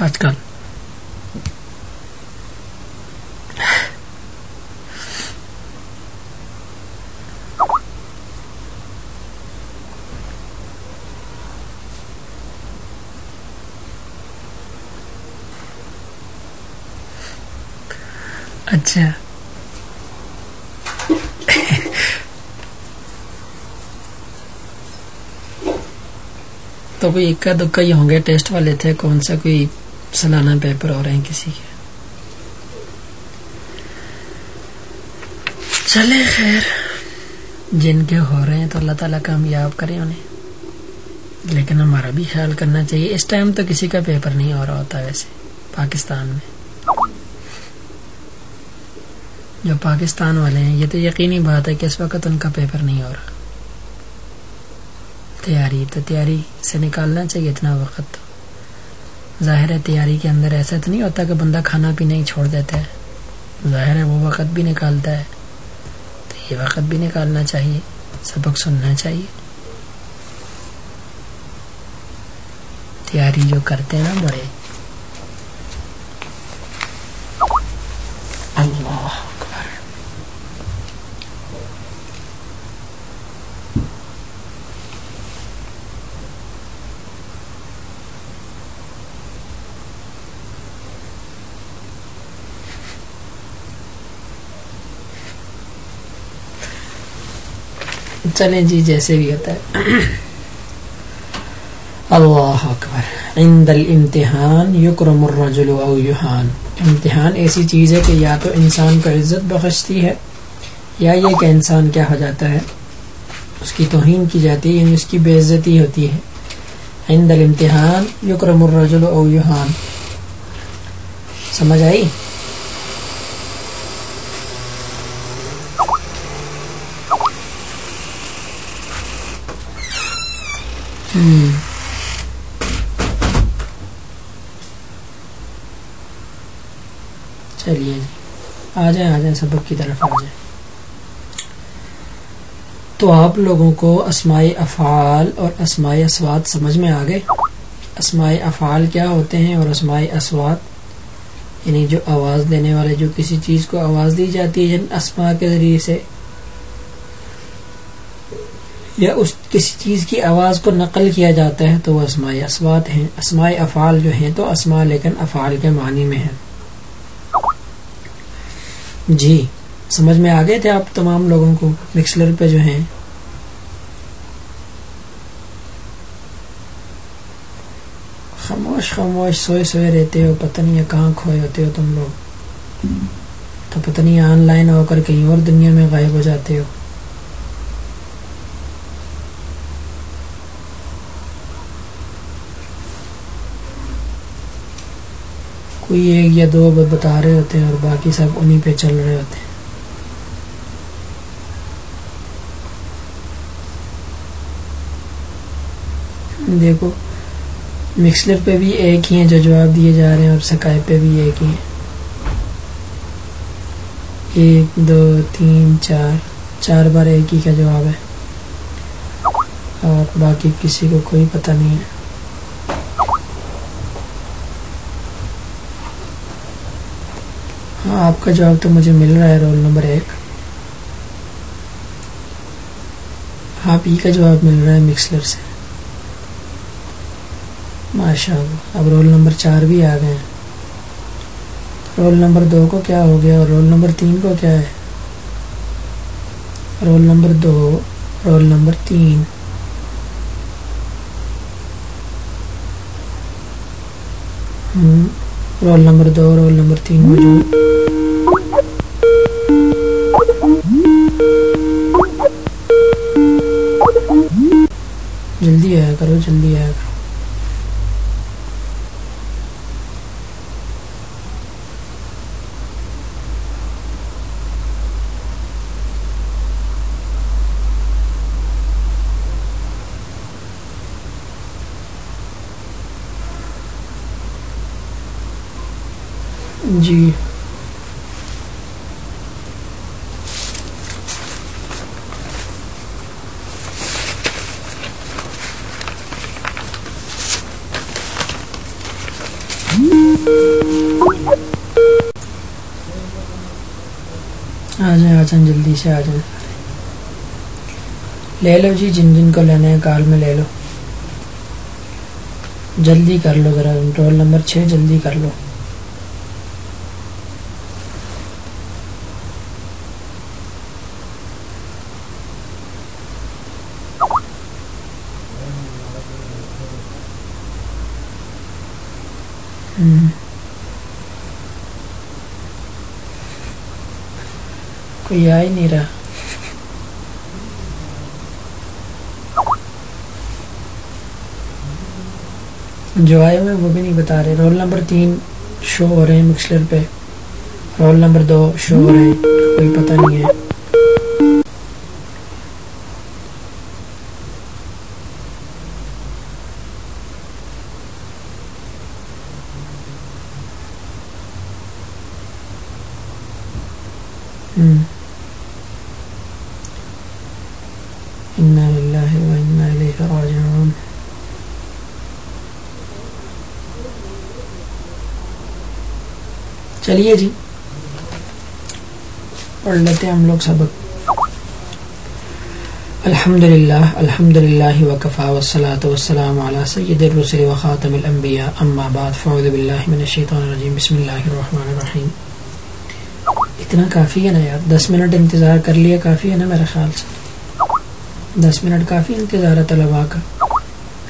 آج کل۔ اچھا۔ تو کوئی اکا دکا ہی ہوں گے، ٹیسٹ والے تھے، کون سا کوئی سالانہ پیپر ہو رہے ہیں کسی کے۔ چلے خیر۔ جن کے ہو رہے ہیں تو اللہ تعالیٰ کامیاب کرے انہیں۔ لیکن ہمارا بھی خیال کرنا چاہیے۔ اس ٹائم تو کسی کا پیپر نہیں ہو رہا ہوتا ویسے۔ پاکستان میں۔ جو پاکستان والے ہیں، یہ تو یقینی بات ہے کہ اس وقت ان کا پیپر نہیں ہو رہا۔ تیاری تو تیاری سے نکالنا چاہیے، اتنا وقت۔ ظاہر ہے تیاری کے اندر ایسا تو نہیں ہوتا کہ بندہ کھانا پینا ہی چھوڑ دیتا ہے۔ ظاہر ہے وہ وقت بھی نکالتا ہے۔ تو یہ وقت بھی نکالنا چاہیے، سبق سننا چاہیے۔ تیاری جو کرتے ہیں نا بڑے اللہ چلیں جی جیسے بھی ہوتا ہے۔ اللہ اکبر۔ عند الامتحان یکرم الرجل او یحان۔ امتحان ایسی چیز ہے کہ یا تو انسان کو عزت بخشتی ہے، یا یہ کہ انسان کیا ہو جاتا ہے، اس کی توہین کی جاتی ہے یعنی اس کی بے عزتی ہوتی ہے۔ عند الامتحان یکرم الرجل او یحان۔ سمجھ آئی؟ چلیے جی۔ آ جائیں آ جائیں، سبق کی طرف آ جائیں۔ تو آپ لوگوں کو اسماعی افعال اور اسماعی اسوات سمجھ میں آ گئے؟ اسماعی افعال کیا ہوتے ہیں اور اسماعی اسوات؟ یعنی جو آواز دینے والے، جو کسی چیز کو آواز دی جاتی ہے جن اسما کے ذریعے سے یا اس کسی چیز کی آواز کو نقل کیا جاتا ہے تو وہ اسماء اسوات ہیں۔ اسماء افعال جو ہیں تو اسماء لیکن افعال کے معنی میں ہیں۔ جی سمجھ میں آ گئے تھے آپ تمام لوگوں کو؟ مکسلر پہ جو ہیں۔ خاموش خاموش، سوئے سوئے رہتے ہو، پتہ نہیں کہاں کھوئے ہوتے ہو تم لوگ۔ تو پتہ نہیں آن لائن ہو کر کہیں اور دنیا میں غائب ہو جاتے ہو۔ کوئی ایک یا دو بتا رہے ہوتے ہیں اور باقی سب انہی پہ چل رہے ہوتے ہیں۔ دیکھو، مکسلر پہ بھی ایک ہی ہیں جو جواب دیے جا رہے ہیں اور سکائی پہ بھی ایک ہی ہیں۔ ایک، دو، تین، چار چار بار ایک ہی کا جواب ہے۔ اور باقی کسی کو کوئی پتہ نہیں ہے۔ ہاں آپ کا جواب تو مجھے مل رہا ہے رول نمبر ایک۔ آپ ہی کا جواب مل رہا ہے مکسلر سے۔ ماشاء اللہ اب رول نمبر چار بھی آ گئے ہیں۔ رول نمبر دو کو کیا ہو گیا اور رول نمبر تین کو کیا ہے؟ رول نمبر دو رول نمبر تین۔ رول نمبر دو رول نمبر تین موجود جلدی آیا کرو جلدی آیا کرو جی آ جائیں سے آ جائیں لے لو جی جن جن کو لینا ہے کال میں لے لو۔ جلدی کر لو ذرا رول نمبر چھ، جلدی کر لو۔ کوئی آ ہی نہیں رہا جو آئے ہوئے وہ بھی نہیں بتا رہے رول نمبر تین شو ہو رہے ہیں مکسلر پہ رول نمبر دو شو ہو رہے ہیں کوئی پتہ نہیں ہے چلیے جی۔ پڑھ لیتے ہیں ہم لوگ سبق الحمد للہ الحمد للہ وقفا وسلاۃ وسلام علیہ سید الرسل وخاتم الانبیاء، اما بعد فعوذ باللہ من الشیطان الرجیم، بسم اللہ الرحمن الرحیم۔ اتنا کافی ہے نا یار، دس منٹ انتظار کر لیا، کافی ہے نا میرے خیال سے۔ دس منٹ کافی انتظار ہے طلباء کا۔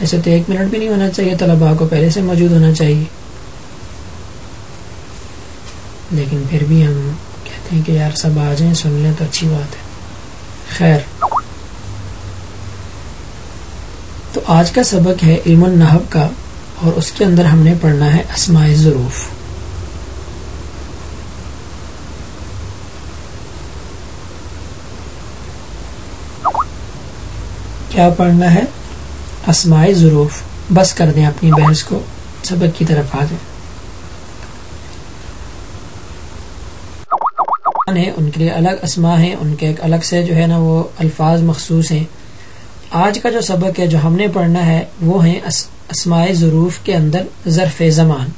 ایسے تو ایک منٹ بھی نہیں ہونا چاہیے، طلباء کو پہلے سے موجود ہونا چاہیے۔ لیکن پھر بھی ہم کہتے ہیں کہ یار سب آ جائیں، سن لیں تو اچھی بات ہے۔ خیر۔ تو آج کا سبق ہے علم النحب کا اور اس کے اندر ہم نے پڑھنا ہے اسماء ظروف کیا پڑھنا ہے؟ اسماء ظروف بس کر دیں اپنی بحث کو۔ سبق کی طرف آ جائیں۔ ہیں، ان کے لیے الگ اسما ہیں، ان کے ایک الگ سے جو ہے نا وہ الفاظ مخصوص ہیں۔ آج کا جو سبق ہے، جو ہم نے پڑھنا ہے، وہ ہیں اسماء ظروف کے اندر ظرف زمان۔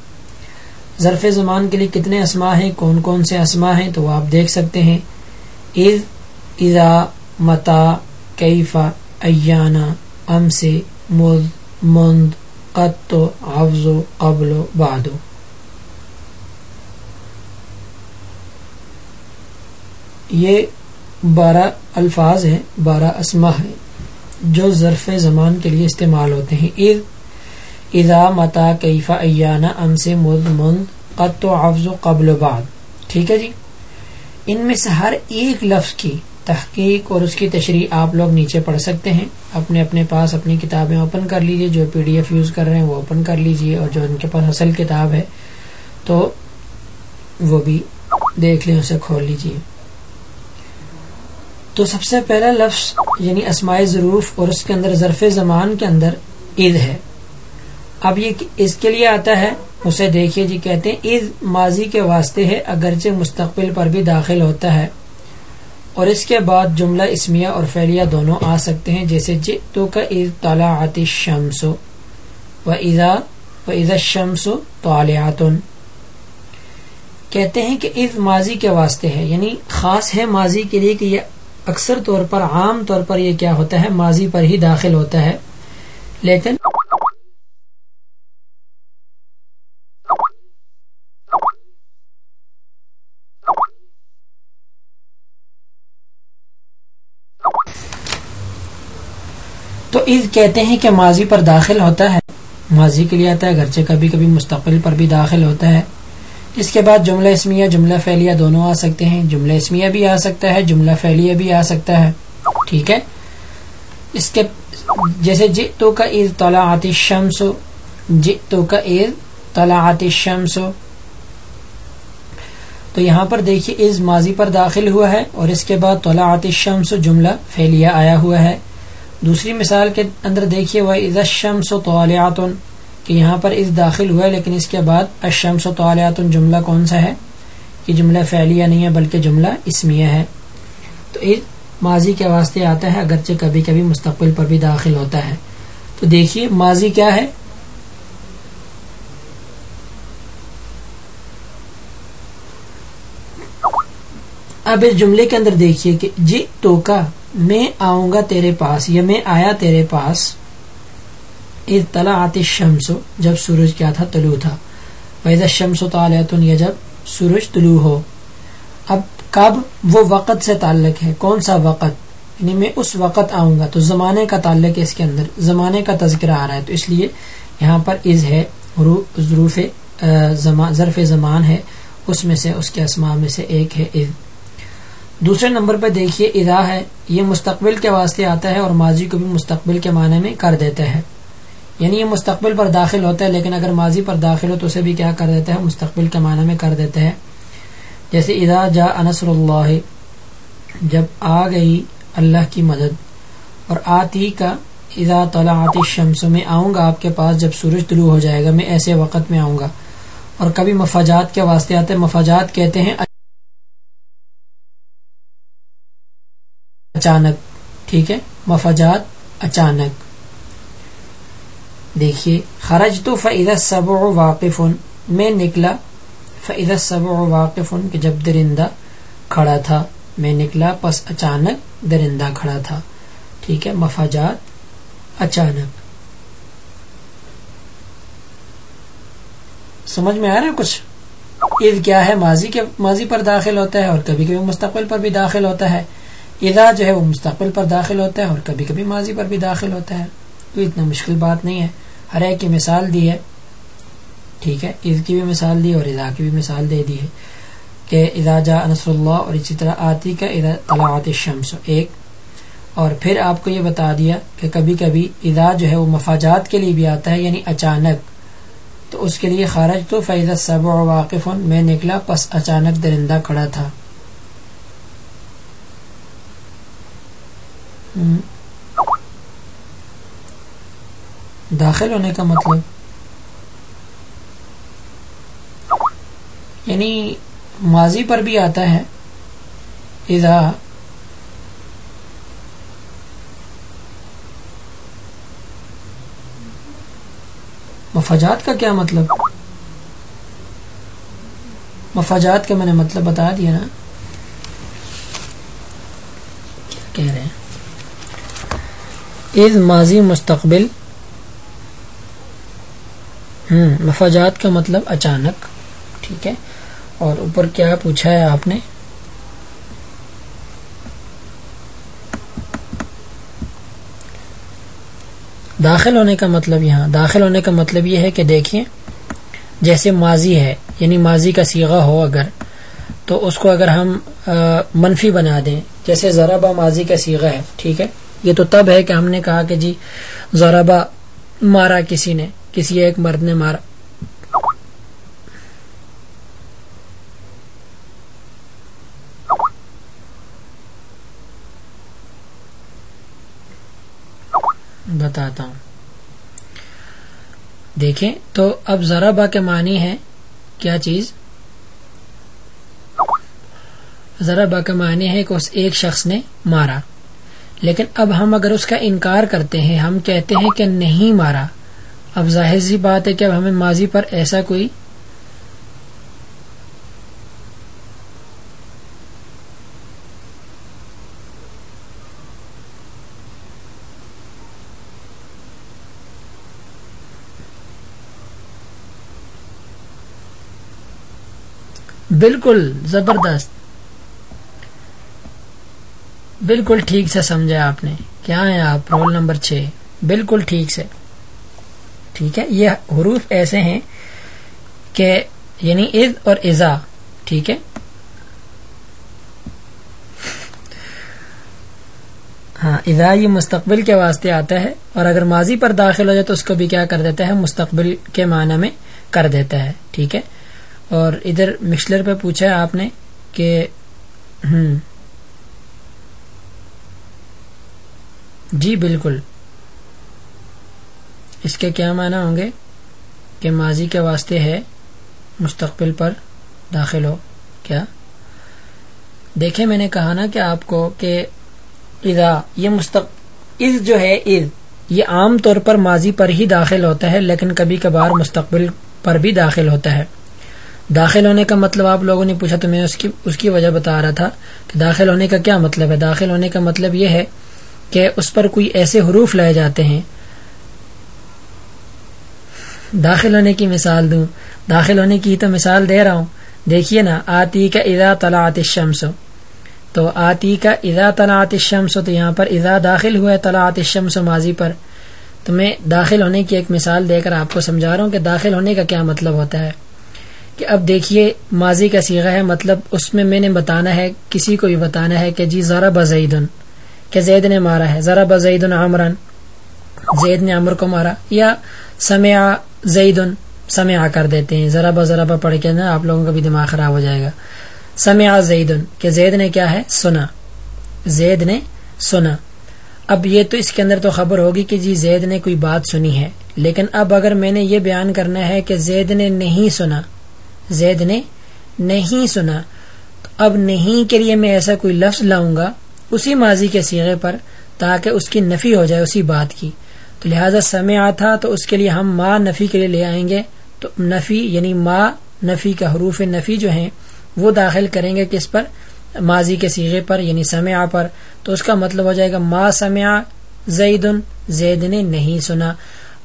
ظرف زمان کے لیے کتنے اسما ہیں، کون کون سے اسما ہیں، تو وہ آپ دیکھ سکتے ہیں۔ عز اذا، متا کیفا ایانا ام سے مند، قط و افز و قبل و بادو یہ بارہ الفاظ ہیں، بارہ اسما ہیں، جو ظرف زمان کے لیے استعمال ہوتے ہیں۔ عید ادا متا کیفا ایانہ ام سے مد مند قط و افز و قبل و بعد۔ ٹھیک ہے جی؟ ان میں سے ہر ایک لفظ کی تحقیق اور اس کی تشریح آپ لوگ نیچے پڑھ سکتے ہیں۔ اپنے اپنے پاس اپنی کتابیں اوپن کر لیجیے، جو پی ڈی ایف یوز کر رہے ہیں وہ اوپن کر لیجیے، اور جو ان کے پاس اصل کتاب ہے تو وہ بھی دیکھ لیں، اسے کھول لیجیے۔ تو سب سے پہلا لفظ یعنی اسماعی ظروف اور اس کے اندر ظرف زمان کے اندر عید ہے۔ اب یہ اس کے لیے آتا ہے، اسے دیکھیے جی کہتے ہیں عید ماضی کے واسطے ہے، اگرچہ مستقبل پر بھی داخل ہوتا ہے۔ اور اس کے بعد جملہ اسمیہ اور فیلیہ دونوں آ سکتے ہیں، جیسے جی تو کا عید طالع آتی شمس و ایزا و عزت شمس و کہتے ہیں کہ عید ماضی کے واسطے ہے یعنی خاص ہے ماضی کے لیے کہ یہ اکثر طور پر عام طور پر یہ کیا ہوتا ہے، ماضی پر ہی داخل ہوتا ہے۔ لیکن تو عید کہتے ہیں کہ ماضی پر داخل ہوتا ہے۔ ماضی کے لیے آتا ہے گرچہ کبھی کبھی مستقبل پر بھی داخل ہوتا ہے۔ اس کے بعد جملہ اسمیہ، جملہ فعلیہ دونوں آ سکتے ہیں۔ جملہ اسمیہ بھی آ سکتا ہے، جملہ فعلیہ بھی آ سکتا ہے۔ ٹھیک ہے؟ اس کے جیسے جی تو کا عید طلع آتی شمس جی تو کا عید طلع آتی شمس تو یہاں پر دیکھیے از ماضی پر داخل ہوا ہے اور اس کے بعد طلع آتی شمس جملہ فعلیہ آیا ہوا ہے۔ دوسری مثال کے اندر دیکھیے وہ عز شمس و کہ یہاں پر اس داخل ہوا ہے، لیکن اس کے بعد اشمس و طالعات جملہ کون سا ہے؟ کہ جملہ فعلیہ نہیں ہے، بلکہ جملہ اسمیہ ہے۔ تو اس ماضی کے واسطے آتا ہے، اگرچہ کبھی کبھی مستقبل پر بھی داخل ہوتا ہے۔ تو دیکھیے، ماضی کیا ہے؟ اب اس جملے کے اندر دیکھیے کہ جی تو کا میں آؤں گا تیرے پاس، یا میں آیا تیرے پاس۔ اطلاع آتی شمس جب سورج کیا تھا طلوع تھا۔ ویزا شمس و تعلیتن یا جب سورج طلوع ہو۔ اب کب؟ وہ وقت سے تعلق ہے۔ کون سا وقت؟ یعنی میں اس وقت آؤں گا تو زمانے کا تعلق ہے اس کے اندر۔ زمانے کا تذکرہ آ رہا ہے تو اس لیے یہاں پر از ہے ظروف ظرف زمان ہے۔ اس میں سے، اس کے اسماء میں سے ایک ہے از دوسرے نمبر پہ دیکھیے ادا ہے۔ یہ مستقبل کے واسطے آتا ہے اور ماضی کو بھی مستقبل کے معنی میں کر دیتا ہے۔ یعنی یہ مستقبل پر داخل ہوتا ہے، لیکن اگر ماضی پر داخل ہو تو اسے بھی کیا کر دیتا ہے مستقبل کے معنی میں کر دیتا ہے جیسے ادا جا انصر اللہ، جب آ گئی اللہ کی مدد، اور آتی کا ادا طلعت شمس میں آؤں گا آپ کے پاس جب سورج طلوع ہو جائے گا، میں ایسے وقت میں آؤں گا۔ اور کبھی مفاجات کے واسطے آتے مفاجات کہتے ہیں، اچانک، ٹھیک ہے؟ مفاجات اچانک۔ دیکھیے، خرج تو فعد سب واقف، میں نکلا فعد سب واقف، کہ جب درندہ کھڑا تھا، میں نکلا، پس اچانک درندہ کھڑا تھا۔ ٹھیک ہے، مفاجات اچانک۔ سمجھ میں آ رہا ہے کچھ؟ عید کیا ہے؟ ماضی کے ماضی پر داخل ہوتا ہے اور کبھی کبھی مستقبل پر بھی داخل ہوتا ہے۔ ادا جو ہے وہ مستقبل پر داخل ہوتا ہے اور کبھی کبھی ماضی پر بھی داخل ہوتا ہے۔ تو اتنا مشکل بات نہیں ہے۔ ہر ایک کی مثال دی ہے۔ ٹھیک ہے عید کی بھی مثال دی اور ادا کی بھی مثال دے دی ہے کہ ادا جا انصر اللہ اور اسی طرح آتی کا ادا طلعات شمس ایک، اور پھر آپ کو یہ بتا دیا کہ کبھی کبھی ادا جو ہے وہ مفاجات کے لیے بھی آتا ہے یعنی اچانک۔ تو اس کے لیے خارج تو فیض سب و واقف، میں نکلا پس اچانک درندہ کھڑا تھا۔ داخل ہونے کا مطلب؟ یعنی ماضی پر بھی آتا ہے۔ اذا مفاجات کا کیا مطلب؟ مفاجات کا میں نے مطلب بتا دیا نا۔ کیا کہہ رہے ہیں؟ عید ماضی مستقبل مفاجات کا مطلب اچانک، ٹھیک ہے؟ اور اوپر کیا پوچھا ہے آپ نے؟ داخل ہونے کا مطلب یہاں، داخل ہونے کا مطلب یہ ہے کہ دیکھیں، جیسے ماضی ہے یعنی ماضی کا سیغہ ہو اگر، تو اس کو اگر ہم منفی بنا دیں، جیسے ذرا ماضی کا سیغہ ہے، ٹھیک ہے؟ یہ تو تب ہے کہ ہم نے کہا کہ جی ذرا مارا کسی نے کسی ایک مرد نے مارا۔ بتاتا ہوں۔ دیکھیں تو اب ذرا با کے معنی ہے۔ کیا چیز؟ ذرا با کا معنی ہے کہ اس ایک شخص نے مارا۔ لیکن اب ہم اگر اس کا انکار کرتے ہیں، ہم کہتے ہیں کہ نہیں مارا۔ اب ظاہر سی بات ہے کہ اب ہمیں ماضی پر ایسا کوئی بالکل زبردست۔ بالکل ٹھیک سے سمجھا آپ نے۔ کیا ہے آپ؟ رول نمبر چھ۔ بالکل ٹھیک سے۔ ٹھیک ہے؟ یہ حروف ایسے ہیں کہ یعنی از اور ازا ٹھیک ہے؟ ہاں ازا یہ مستقبل کے واسطے آتا ہے اور اگر ماضی پر داخل ہو جائے تو اس کو بھی کیا کر دیتا ہے؟ مستقبل کے معنی میں کر دیتا ہے، ٹھیک ہے؟ اور ادھر مکسلر پہ پوچھا ہے آپ نے کہ ہوں جی بالکل۔ اس کے کیا معنی ہوں گے؟ کہ ماضی کے واسطے ہے، مستقبل پر داخل ہو، کیا؟ دیکھیں میں نے کہا نا کہ آپ کو کہ اذا، یہ مستق از جو ہے از یہ عام طور پر ماضی پر ہی داخل ہوتا ہے، لیکن کبھی کبھار مستقبل پر بھی داخل ہوتا ہے۔ داخل ہونے کا مطلب آپ لوگوں نے پوچھا تو میں اس کی اس کی وجہ بتا رہا تھا کہ داخل ہونے کا کیا مطلب ہے؟ داخل ہونے کا مطلب یہ ہے کہ اس پر کوئی ایسے حروف لائے جاتے ہیں داخل ہونے کی مثال دوں۔ داخل ہونے کی تو مثال دے رہا ہوں۔ دیکھیے نا آتی کا ادا طلاعت الشمس۔ تو آتی کا ادا طلاعت الشمس تو یہاں پر ادا داخل ہوا ہے طلاعت الشمس ماضی پر۔ تو میں داخل ہونے کی ایک مثال دے کر آپ کو سمجھا رہا ہوں کہ داخل ہونے کا کیا مطلب ہوتا ہے۔ کہ اب دیکھیے، ماضی کا سیغہ ہے مطلب اس میں میں نے بتانا ہے، کسی کو بھی بتانا ہے کہ جی ذرا بزید کہ زید نے مارا ہے۔ ذرا بزید عمرن زید نے عمر کو مارا۔ یا سمع زید سمع کر دیتے ہیں۔ ذرا بذرا پڑھ کے نا آپ لوگوں کا بھی دماغ خراب ہو جائے گا۔ سمع زید کہ زید نے کیا ہے؟ سنا۔ زید نے سنا۔ اب یہ تو اس کے اندر تو خبر ہوگی کہ جی زید نے کوئی بات سنی ہے۔ لیکن اب اگر میں نے یہ بیان کرنا ہے کہ زید نے نہیں سنا، زید نے نہیں سنا اب نہیں کے لیے میں ایسا کوئی لفظ لاؤں گا اسی ماضی کے سیغے پر تاکہ اس کی نفی ہو جائے اسی بات کی۔ تو لہٰذا سمع تھا تو اس کے لیے ہم ماں نفی کے لیے لے آئیں گے تو نفی یعنی ماں نفی کا حروف نفی جو ہیں وہ داخل کریں گے کس پر؟ ماضی کے سیغے پر یعنی سمع پر۔ تو اس کا مطلب ہو جائے گا ما سمع زید زید نے نہیں سنا۔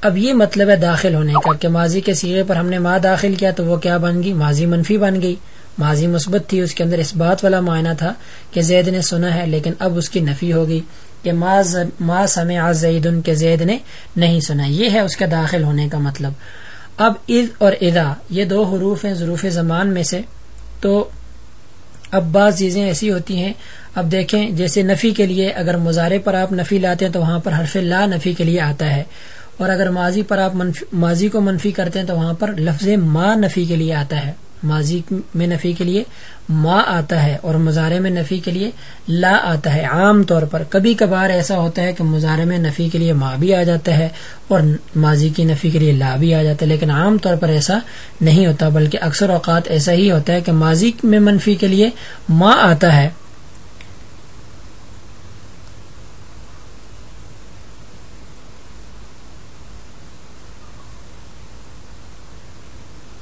اب یہ مطلب ہے داخل ہونے کا کہ ماضی کے سیغے پر ہم نے ماں داخل کیا تو وہ کیا بن گئی؟ ماضی منفی بن گئی۔ ماضی مثبت تھی، اس کے اندر اس بات والا معنی تھا کہ زید نے سنا ہے لیکن اب اس کی نفی ہو گئی۔ کہ ما سمع زید کے زید نے نہیں سنا۔ یہ ہے اس کے داخل ہونے کا مطلب۔ اب عز اور ادا یہ دو حروف ہیں ظروف زمان میں سے۔ تو اب بعض چیزیں ایسی ہوتی ہیں۔ اب دیکھیں، جیسے نفی کے لیے اگر مظاہرے پر آپ نفی لاتے ہیں تو وہاں پر حرف لا نفی کے لیے آتا ہے۔ اور اگر ماضی پر آپ ماضی کو منفی کرتے ہیں تو وہاں پر لفظ ما نفی کے لیے آتا ہے۔ ماضی میں نفی کے لیے ما آتا ہے اور مظاہرے میں نفی کے لیے لا آتا ہے۔ عام طور پر کبھی کبھار ایسا ہوتا ہے کہ مظاہرے میں نفی کے لیے ما بھی آ جاتا ہے اور ماضی کی نفی کے لیے لا بھی آ جاتا ہے، لیکن عام طور پر ایسا نہیں ہوتا، بلکہ اکثر اوقات ایسا ہی ہوتا ہے کہ ماضی میں منفی کے لیے ما آتا ہے۔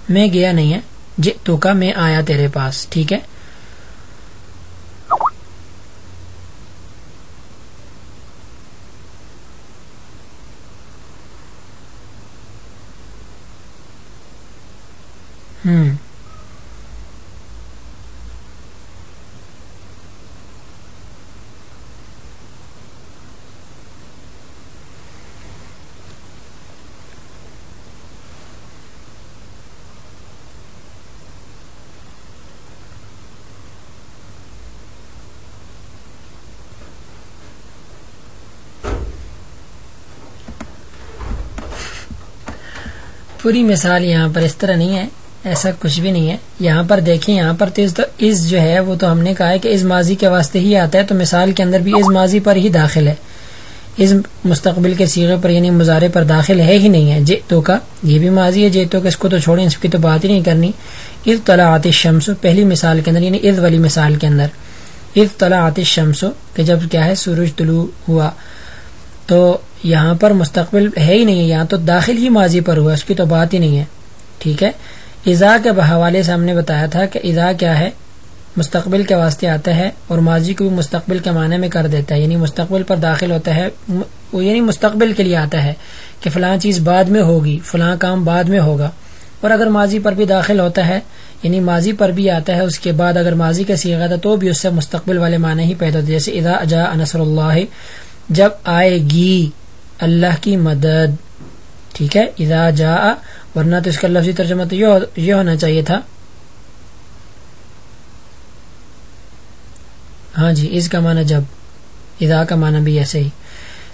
میں گیا نہیں ہے۔ جی تو کا میں آیا تیرے پاس ٹھیک ہے؟ ہوں پوری مثال یہاں پر اس طرح نہیں ہے، ایسا کچھ بھی نہیں ہے۔ یہاں پر دیکھیں، یہاں پر اس جو ہے، وہ تو ہم نے کہا ہے کہ اس ماضی کے واسطے ہی آتا ہے، تو مثال کے اندر بھی اس ماضی پر ہی داخل ہے۔ اس مستقبل کے سیغے پر یعنی مظاہرے پر داخل ہے ہی نہیں ہے۔ جے تو کا، یہ بھی ماضی ہے جے تو اس کو تو چھوڑیں، اس کی تو بات ہی نہیں کرنی۔ عز طلع آتش شمس پہلی مثال کے اندر یعنی عز والی مثال کے اندر۔ عز طلع آتش شمس کہ جب کیا ہے، سورج طلوع ہوا۔ تو یہاں پر مستقبل ہے ہی نہیں ہے، یہاں تو داخل ہی ماضی پر ہوا اس کی تو بات ہی نہیں ہے۔ ٹھیک ہے؟ اضا کے حوالے سے ہم نے بتایا تھا کہ اضا کیا ہے؟ مستقبل کے واسطے آتا ہے اور ماضی کو بھی مستقبل کے معنی میں کر دیتا ہے یعنی مستقبل پر داخل ہوتا ہے یعنی مستقبل کے لیے آتا ہے کہ فلاں چیز بعد میں ہوگی، فلاں کام بعد میں ہوگا۔ اور اگر ماضی پر بھی داخل ہوتا ہے یعنی ماضی پر بھی آتا ہے، اس کے بعد اگر ماضی کا سیگا تھا تو بھی اس سے مستقبل والے معنی ہی پیدا ہوتے جیسے ادا اجا انصر اللہ، جب آئے گی اللہ کی مدد. ٹھیک ہے؟ اذا جا ورنہ تو اس کا لفظی ترجمہ تو یہ ہونا چاہیے تھا. ہاں جی اس کا معنی جب ادا کا معنی بھی ایسے ہی.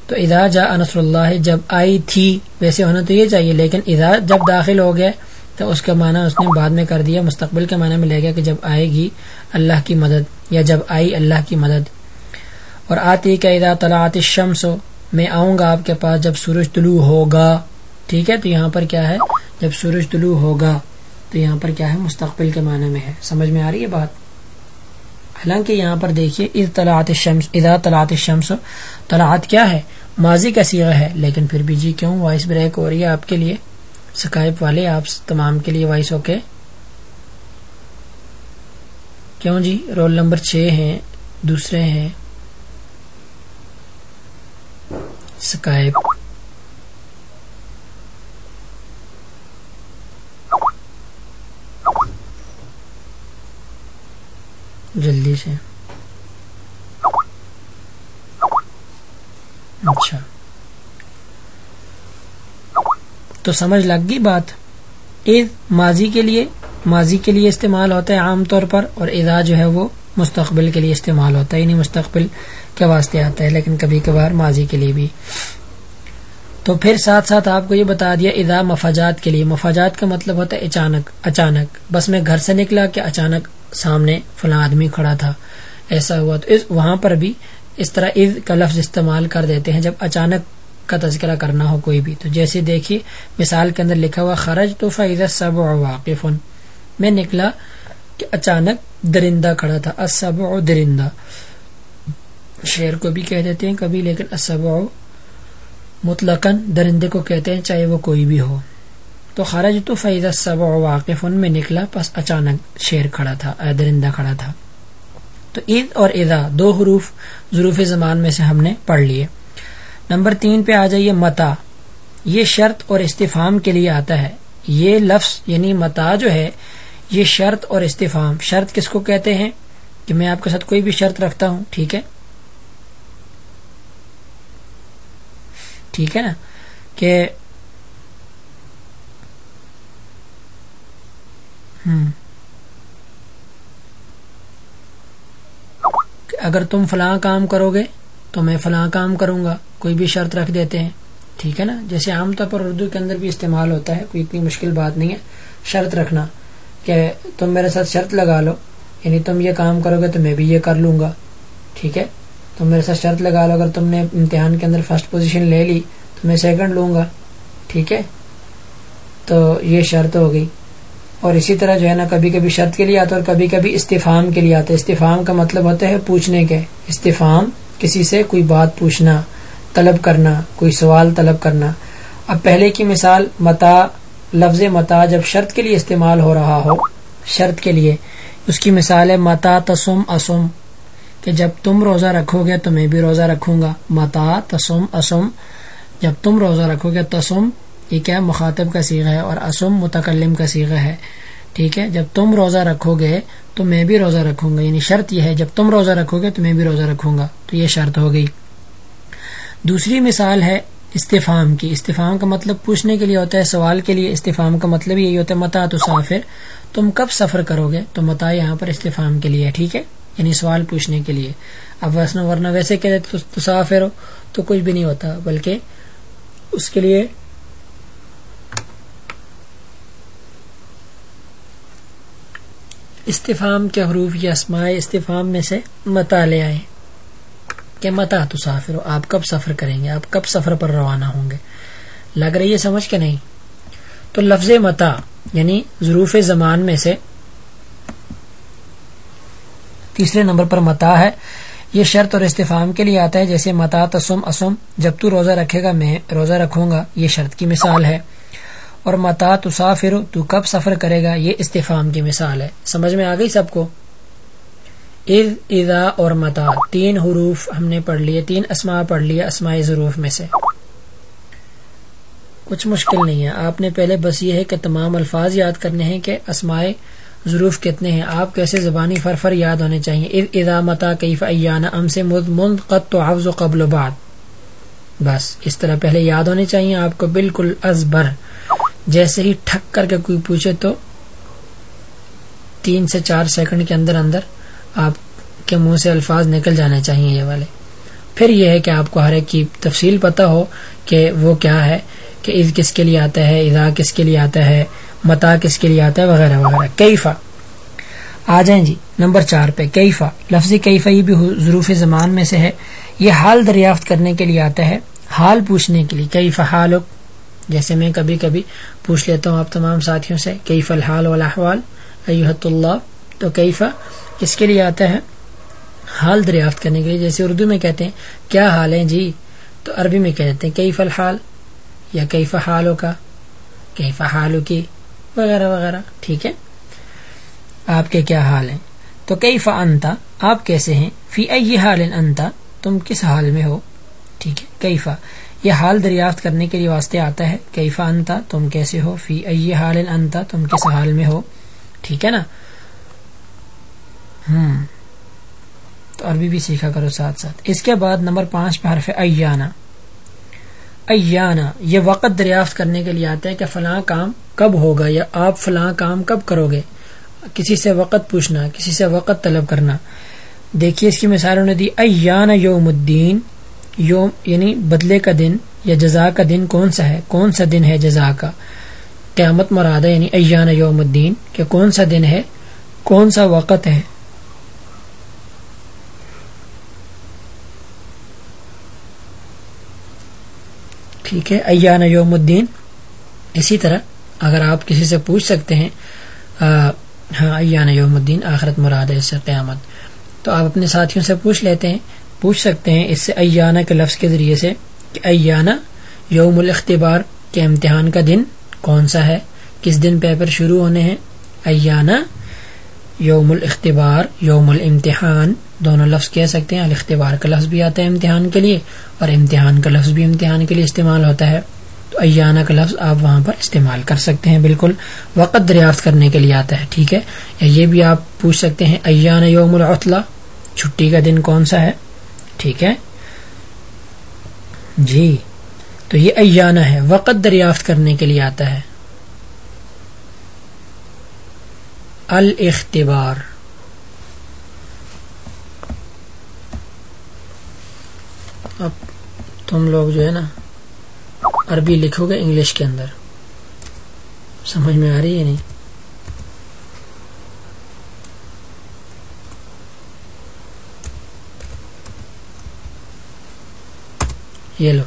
تو ادا جا انصر اللہ، جب آئی تھی، ویسے ہونا تو یہ چاہیے، لیکن ادا جب داخل ہو گئے تو اس کا معنی اس نے بعد میں کر دیا، مستقبل کے معنی میں لے گیا کہ جب آئے گی اللہ کی مدد، یا جب آئی اللہ کی مدد. اور آتی کا ادا طلعت الشمس میں آؤں گا آپ کے پاس جب سورج طلوع ہوگا۔ ٹھیک ہے، تو یہاں پر کیا ہے؟ جب سورج طلوع ہوگا، تو یہاں پر کیا ہے؟ مستقبل کے معنی میں ہے۔ سمجھ میں آ رہی ہے بات؟ حالانکہ یہاں پر دیکھیے طلعت الشمس، اذا طلعت الشمس، طلعت کیا ہے؟ ماضی کا سیغہ ہے۔ لیکن پھر بھی جی کیوں وائس بریک ہو رہی ہے آپ کے لیے؟ سکائب والے آپ تمام کے لیے وائس اوکے۔ کیوں جی؟ رول نمبر چھ ہیں، دوسرے ہیں۔ سکائب جلدی سے۔ اچھا۔ تو سمجھ لگ گئی بات۔ عید ماضی کے لیے، ماضی کے لیے استعمال ہوتا ہے عام طور پر اور ادا جو ہے وہ مستقبل کے لیے استعمال ہوتا ہے یعنی مستقبل کے واسطے آتا ہے، لیکن کبھی کبھار ماضی کے لیے بھی۔ تو پھر ساتھ ساتھ آپ کو یہ بتا دیا ادا مفاجات کے لیے۔ مفاجات کا مطلب ہوتا ہے اچانک اچانک۔ بس میں گھر سے نکلا کہ اچانک سامنے فلاں آدمی کھڑا تھا۔ ایسا ہوا۔ تو اس، وہاں پر بھی اس طرح عید کا لفظ استعمال کر دیتے ہیں، جب اچانک کا تذکرہ کرنا ہو کوئی بھی۔ تو جیسے دیکھیے، مثال کے اندر لکھا ہوا خرج تو فائدہ سب واقف۔ میں نکلا کہ اچانک درندہ کھڑا تھا اسب درندہ۔ شیر کو بھی کہہ دیتے ہیں کبھی، لیکن اسب مطلقاً درندے کو کہتے ہیں، چاہے وہ کوئی بھی ہو۔ تو خرج تو فیض سب واقف ان میں نکلا، پس اچانک شیر کھڑا تھا درندہ کھڑا تھا۔ تو عید اور ادا دو حروف، ظروف زمان میں سے ہم نے پڑھ لیے۔ نمبر تین پہ آ جائیے، متا۔ یہ شرط اور استفام کے لیے آتا ہے۔ یہ لفظ یعنی متا جو ہے یہ شرط اور استفام شرط کس کو کہتے ہیں؟ کہ میں آپ کے ساتھ کوئی بھی شرط رکھتا ہوں، ٹھیک ہے؟ ٹھیک ہے نا؟ کہ اگر تم فلاں کام کرو گے تو میں فلاں کام کروں گا، کوئی بھی شرط رکھ دیتے ہیں، ٹھیک ہے نا؟ جیسے عام طور پر اردو کے اندر بھی استعمال ہوتا ہے، کوئی اتنی مشکل بات نہیں ہے، شرط رکھنا۔ کہ تم میرے ساتھ شرط لگا لو یعنی تم یہ کام کرو گے تو میں بھی یہ کر لوں گا، ٹھیک ہے؟ تم میرے ساتھ شرط لگا لو، اگر تم نے امتحان کے اندر فرسٹ پوزیشن لے لی تو میں سیکنڈ لوں گا، ٹھیک ہے؟ تو یہ شرط ہو گئی۔ اور اسی طرح جو ہے نا، کبھی کبھی شرط کے لیے آتا اور کبھی کبھی استفام کے لیے آتا ہے۔ استفام کا مطلب ہوتا ہے پوچھنے کے۔ استفام کسی سے کوئی بات پوچھنا، طلب کرنا، کوئی سوال طلب کرنا۔ اب پہلے کی مثال متا لفظ متا جب شرط کے لیے استعمال ہو رہا ہو، شرط کے لیے، اس کی مثال ہے متا تسم اسم، کہ جب تم روزہ رکھو گے تو میں بھی روزہ رکھوں گا۔ متا تسم اسم، جب تم روزہ رکھو گے تسم، یہ کیا مخاطب کا سیغ ہے اور اسم متکلم کا سیغ ہے۔ ٹھیک ہے؟ جب تم روزہ رکھو گے تو میں بھی روزہ رکھوں گا۔ یعنی شرط یہ ہے، جب تم روزہ رکھو گے تو میں بھی روزہ رکھوں گا۔ تو یہ شرط ہو گئی۔ دوسری مثال ہے استفام کی۔ استفام کا مطلب پوچھنے کے لیے ہوتا ہے، سوال کے لیے استفام کا مطلب یہی ہوتا ہے، متا تو سافر۔ تم کب سفر کرو گے؟ تو متا یہاں پر استفام کے لیے ٹھیک ہے؟ یعنی سوال پوچھنے کے لیے۔ اب وسن ورنہ ویسے کہ سافر ہو، تو کچھ بھی نہیں ہوتا، بلکہ اس کے لیے استفام کے حروف یا اسماء استفام میں سے متا لے آئے کہ متا تو سافر ہو، آپ کب سفر کریں گے؟ آپ کب سفر پر روانہ ہوں گے؟ لگ رہی ہے سمجھ کے نہیں؟ تو لفظ متا یعنی ظروف زمان میں سے تیسرے نمبر پر متا ہے۔ یہ شرط اور استفام کے لیے آتا ہے، جیسے متا تسم اسم، جب تو روزہ رکھے گا، میں روزہ رکھوں گا، یہ شرط کی مثال ہے۔ اور متا تسافر تو کب سفر کرے گا، یہ استفام کی مثال ہے۔ سمجھ میں آ گئی سب کو؟ اذا اور متا تین حروف ہم نے پڑھ لیے، تین اسما پڑھ لیے اسماء ظروف میں سے۔ کچھ مشکل نہیں ہے۔ آپ نے پہلے بس یہ ہے کہ تمام الفاظ یاد کرنے ہیں کہ اسمائے ظروف کتنے ہیں۔ آپ کیسے زبانی فرفر یاد ہونے چاہیے۔ اذا متا کیف ایانا ام سے منقط تو حفظ و قبل و بعد۔ بس اس طرح پہلے یاد ہونے چاہیے۔ آپ کو بالکل ازبر جیسے ہی ٹھک کر کے کوئی پوچھے تو تین سے چار سیکنڈ کے اندر اندر آپ کے منہ سے الفاظ نکل جانے چاہیے یہ والے۔ پھر یہ ہے کہ آپ کو ہر ایک کی تفصیل پتہ ہو کہ وہ کیا ہے، کہ عید کس کے لیے آتا ہے ادا کس کے لیے آتا ہے، متا کس کے لیے آتا ہے، وغیرہ وغیرہ۔ کیفا۔ آ جائیں جی نمبر چار پہ۔ کیفا۔ لفظ کیفا یہ بھی ظروف زمان میں سے ہے۔ یہ حال دریافت کرنے کے لیے آتا ہے۔ حال پوچھنے کے لیے۔ کیفا حال جیسے میں کبھی کبھی پوچھ لیتا ہوں آپ تمام ساتھیوں سے، کیف الحال والاحوال ایوہت اللہ۔ تو کیفا کس کے لیے آتا ہے؟ حال دریافت کرنے کے لیے، جیسے اردو میں کہتے ہیں، کیا حال ہے جی تو عربی میں کہتے ہیں، کیف الحال؟ یا کیف حالوں کا کیف حالوں کی وغیرہ وغیرہ، ٹھیک ہے؟ آپ کے کیا حال ہیں؟ تو کئی فا انتا آپ کیسے ہیں؟ فی ائی حال انتا تم کس حال میں ہو؟ ٹھیک ہے کئی فا یہ حال دریافت کرنے کے لیے واسطے آتا ہے کئی فا انتا تم کیسے ہو؟ فی ائی حال انتا تم کس حال میں ہو؟ ٹھیک ہے نا؟ ہاں۔ تو عربی بھی سیکھا کرو ساتھ ساتھ۔ اس کے بعد نمبر پانچ پہ حرف ایانا۔ ایانا، یہ وقت دریافت کرنے کے لیے آتا ہے کہ فلاں کام کب ہوگا یا آپ فلاں کام کب کرو گے۔ کسی سے وقت پوچھنا، کسی سے وقت طلب کرنا۔ دیکھیے اس کی مثال انہوں نے دی۔ ایان یوم الدین، یوم یعنی بدلے کا دن یا جزا کا دن کون سا ہے؟ کون سا دن ہے جزا کا؟ قیامت مراد ہے یعنی ایان یوم الدین، کہ کون سا دن ہے؟ کون سا وقت ہے؟ ٹھیک ہے، ایان یوم الدین۔ اسی طرح اگر آپ کسی سے پوچھ سکتے ہیں ہاں ایان یوم الدین، آخرت مراد ہے اس سے قیامت۔ تو آپ اپنے ساتھیوں سے پوچھ لیتے ہیں، پوچھ سکتے ہیں اس سے ایانہ کے لفظ کے ذریعے سے کہ ایانہ یوم الاختبار کے امتحان کا دن کون سا ہے؟ کس دن پیپر شروع ہونے ہیں؟ ایانہ یوم الاختبار، یوم الامتحان۔ دونوں لفظ کہہ سکتے ہیں۔ الاختبار کا لفظ بھی آتا ہے امتحان کے لیے اور امتحان کا لفظ بھی امتحان کے لیے استعمال ہوتا ہے۔ تو ایانہ کا لفظ آپ وہاں پر استعمال کر سکتے ہیں، بالکل۔ وقت دریافت کرنے کے لیے آتا ہے، ٹھیک ہے؟ یا یہ بھی آپ پوچھ سکتے ہیں ایان یوم العطلہ؟ چھٹی کا دن کون سا ہے؟ ٹھیک ہے؟ جی تو یہ ایانہ ہے، وقت دریافت کرنے کے لیے آتا ہے۔ الاختبار۔ اب تم لوگ جو ہے نا عربی لکھو گے انگلش کے اندر۔ سمجھ میں آ رہی ہے نہیں؟ یہ لو۔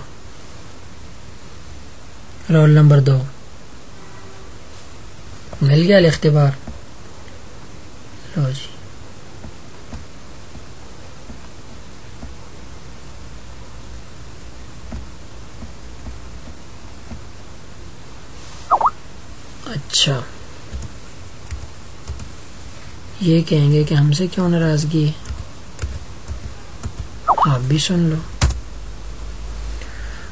رول نمبر دو۔ مل گیا اختبار لو جی۔ اچھا۔ یہ کہیں گے کہ ہم سے کیوں ناراضگی؟ ہے آپ بھی سن لو۔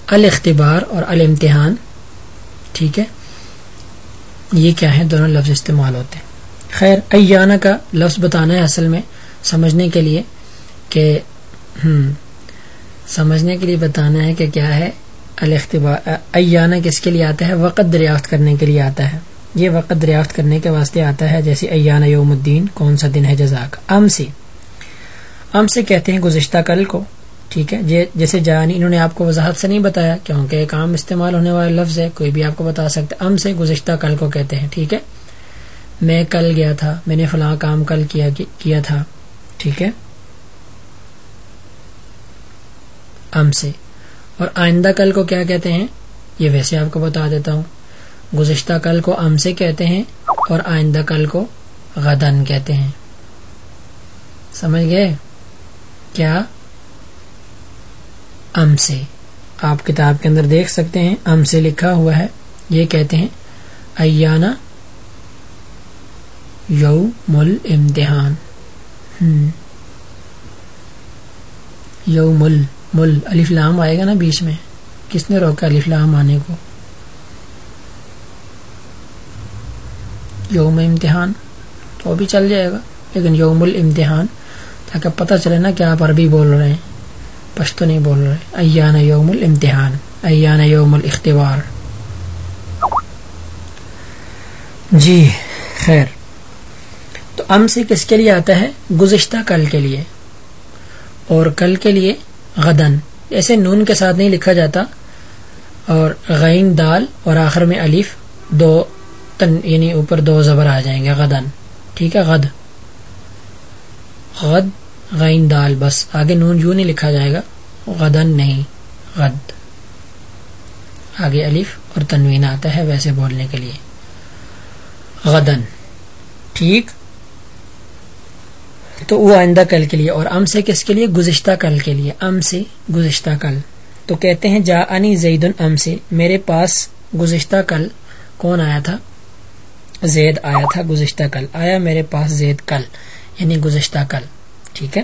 الاختبار اور الامتحان، ٹھیک ہے؟ یہ کیا ہے دونوں لفظ استعمال ہوتے ہیں۔ خیر ایانہ کا لفظ بتانا ہے اصل میں، سمجھنے کے لیے کہ، ہم، سمجھنے کے لیے بتانا ہے کہ کیا ہے؟ الاختبار ایانہ کس کے لیے آتا ہے؟ وقت دریافت کرنے کے لیے آتا ہے۔ یہ وقت دریافت کرنے کے واسطے آتا ہے جیسے ایان یوم الدین، کون سا دن ہے جزاک؟ ام سے۔ ام سے کہتے ہیں گزشتہ کل کو، ٹھیک ہے؟ جیسے جانی، انہوں نے آپ کو وضاحت سے نہیں بتایا، کیونکہ ایک عام استعمال ہونے والا لفظ ہے، کوئی بھی آپ کو بتا سکتے ام سے گزشتہ کل کو کہتے ہیں، ٹھیک ہے؟ میں کل گیا تھا، میں نے فلاں کام کل کیا کیا تھا، ٹھیک ہے؟ ام سے۔ اور آئندہ کل کو کیا کہتے ہیں؟ یہ ویسے آپ کو بتا دیتا ہوں۔ گزشتہ کل کو ام سے کہتے ہیں اور آئندہ کل کو غدن کہتے ہیں۔ سمجھ گئے؟ کیا؟ ام سے۔ آپ کتاب کے اندر دیکھ سکتے ہیں، ام سے لکھا ہوا ہے۔ یہ کہتے ہیں، ایانا یو مل امتحان یو مل مل لام آئے گا نا بیچ میں۔ کس نے روکا لام آنے کو؟ یوم امتحان، تو بھی چل جائے گا، لیکن یوم الامتحان، تاکہ پتہ چلے نا کہ آپ عربی بول رہے ہیں، پشتو نہیں بول رہے، ایان یوم الامتحان، ایان یوم الاختبار۔ جی خیر۔ تو ام سے کس کے لیے آتا ہے؟ گزشتہ کل کے لیے۔ اور کل کے لیے غدن ایسے نون کے ساتھ نہیں لکھا جاتا، اور غین دال اور آخر میں الف، دو تن یعنی اوپر دو زبر آ جائیں گے غدن ٹھیک ہے، غد۔ غد، غین، دال، بس۔ آگے نون یوں نہیں لکھا جائے گا۔ غدن نہیں، غد۔ آگے الف اور تنوین آتا ہے ویسے بولنے کے لیے۔ غدن ٹھیک۔ تو وہ آئندہ کل کے لیے، اور ام سے کس کے لیے؟ گزشتہ کل کے لیے۔ ام سے گزشتہ کل۔ تو کہتے ہیں جا انی زید ام سے۔ میرے پاس گزشتہ کل کون آیا تھا؟ زید آیا تھا، گزشتہ کل۔ آیا میرے پاس زید کل یعنی گزشتہ کل۔ ٹھیک ہے؟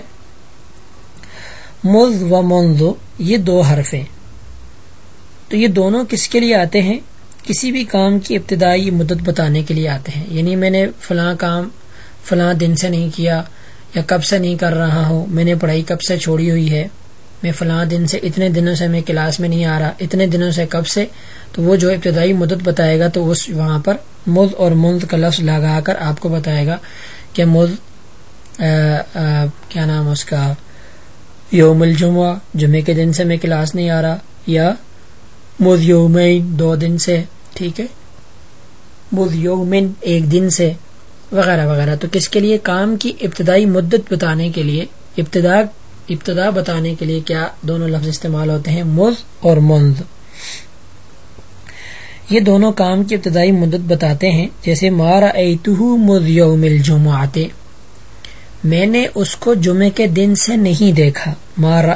مز و منزو یہ دو حرفیں۔ تو یہ دونوں کس کے لیے آتے ہیں؟ کسی بھی کام کی ابتدائی مدت بتانے کے لیے آتے ہیں۔ یعنی میں نے فلاں کام فلاں دن سے نہیں کیا یا کب سے نہیں کر رہا ہوں، میں نے پڑھائی کب سے چھوڑی ہوئی ہے، میں فلاں دن سے اتنے دنوں سے میں کلاس میں نہیں آ رہا، اتنے دنوں سے کب سے، تو وہ جو ابتدائی مدت بتائے گا تو اس وہاں پر مز اور منز کا لفظ لگا کر آپ کو بتائے گا کہ مز کیا نام اس کا؟ یوم الجمعہ، جمعے کے دن سے میں کلاس نہیں آ رہا، یا مز یومین، دو دن سے، ٹھیک ہے؟ مز یومن ایک دن سے، وغیرہ وغیرہ۔ تو کس کے لیے؟ کام کی ابتدائی مدت بتانے کے لیے۔ ابتدا ابتدا بتانے کے لیے کیا دونوں لفظ استعمال ہوتے ہیں؟ مز اور منز۔ یہ دونوں کام کی ابتدائی مدت بتاتے ہیں، جیسے مارا مز یوم الجمعات میں نے اس کو جمعے کے دن سے نہیں دیکھا۔ مارا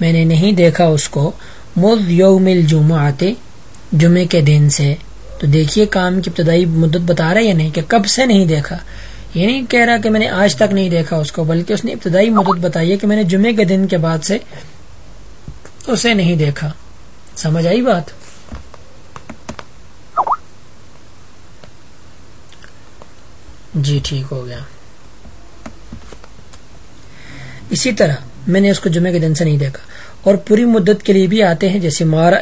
میں نے نہیں دیکھا اس کو۔ مز یوم الجمعات جمعے کے دن سے۔ تو دیکھیے کام کی ابتدائی مدت بتا رہا ہے یا نہیں، کہ کب سے نہیں دیکھا۔ یہ نہیں کہہ رہا کہ میں نے آج تک نہیں دیکھا اس کو، بلکہ اس نے ابتدائی مدت بتائی ہے کہ میں نے جمعے کے دن کے بعد سے اسے نہیں دیکھا۔ سمجھ آئی بات؟ جی ٹھیک ہو گیا۔ اسی طرح میں نے اس کو جمعے کے دن سے نہیں دیکھا۔ اور پوری مدت کے لیے بھی آتے ہیں، جیسے مارا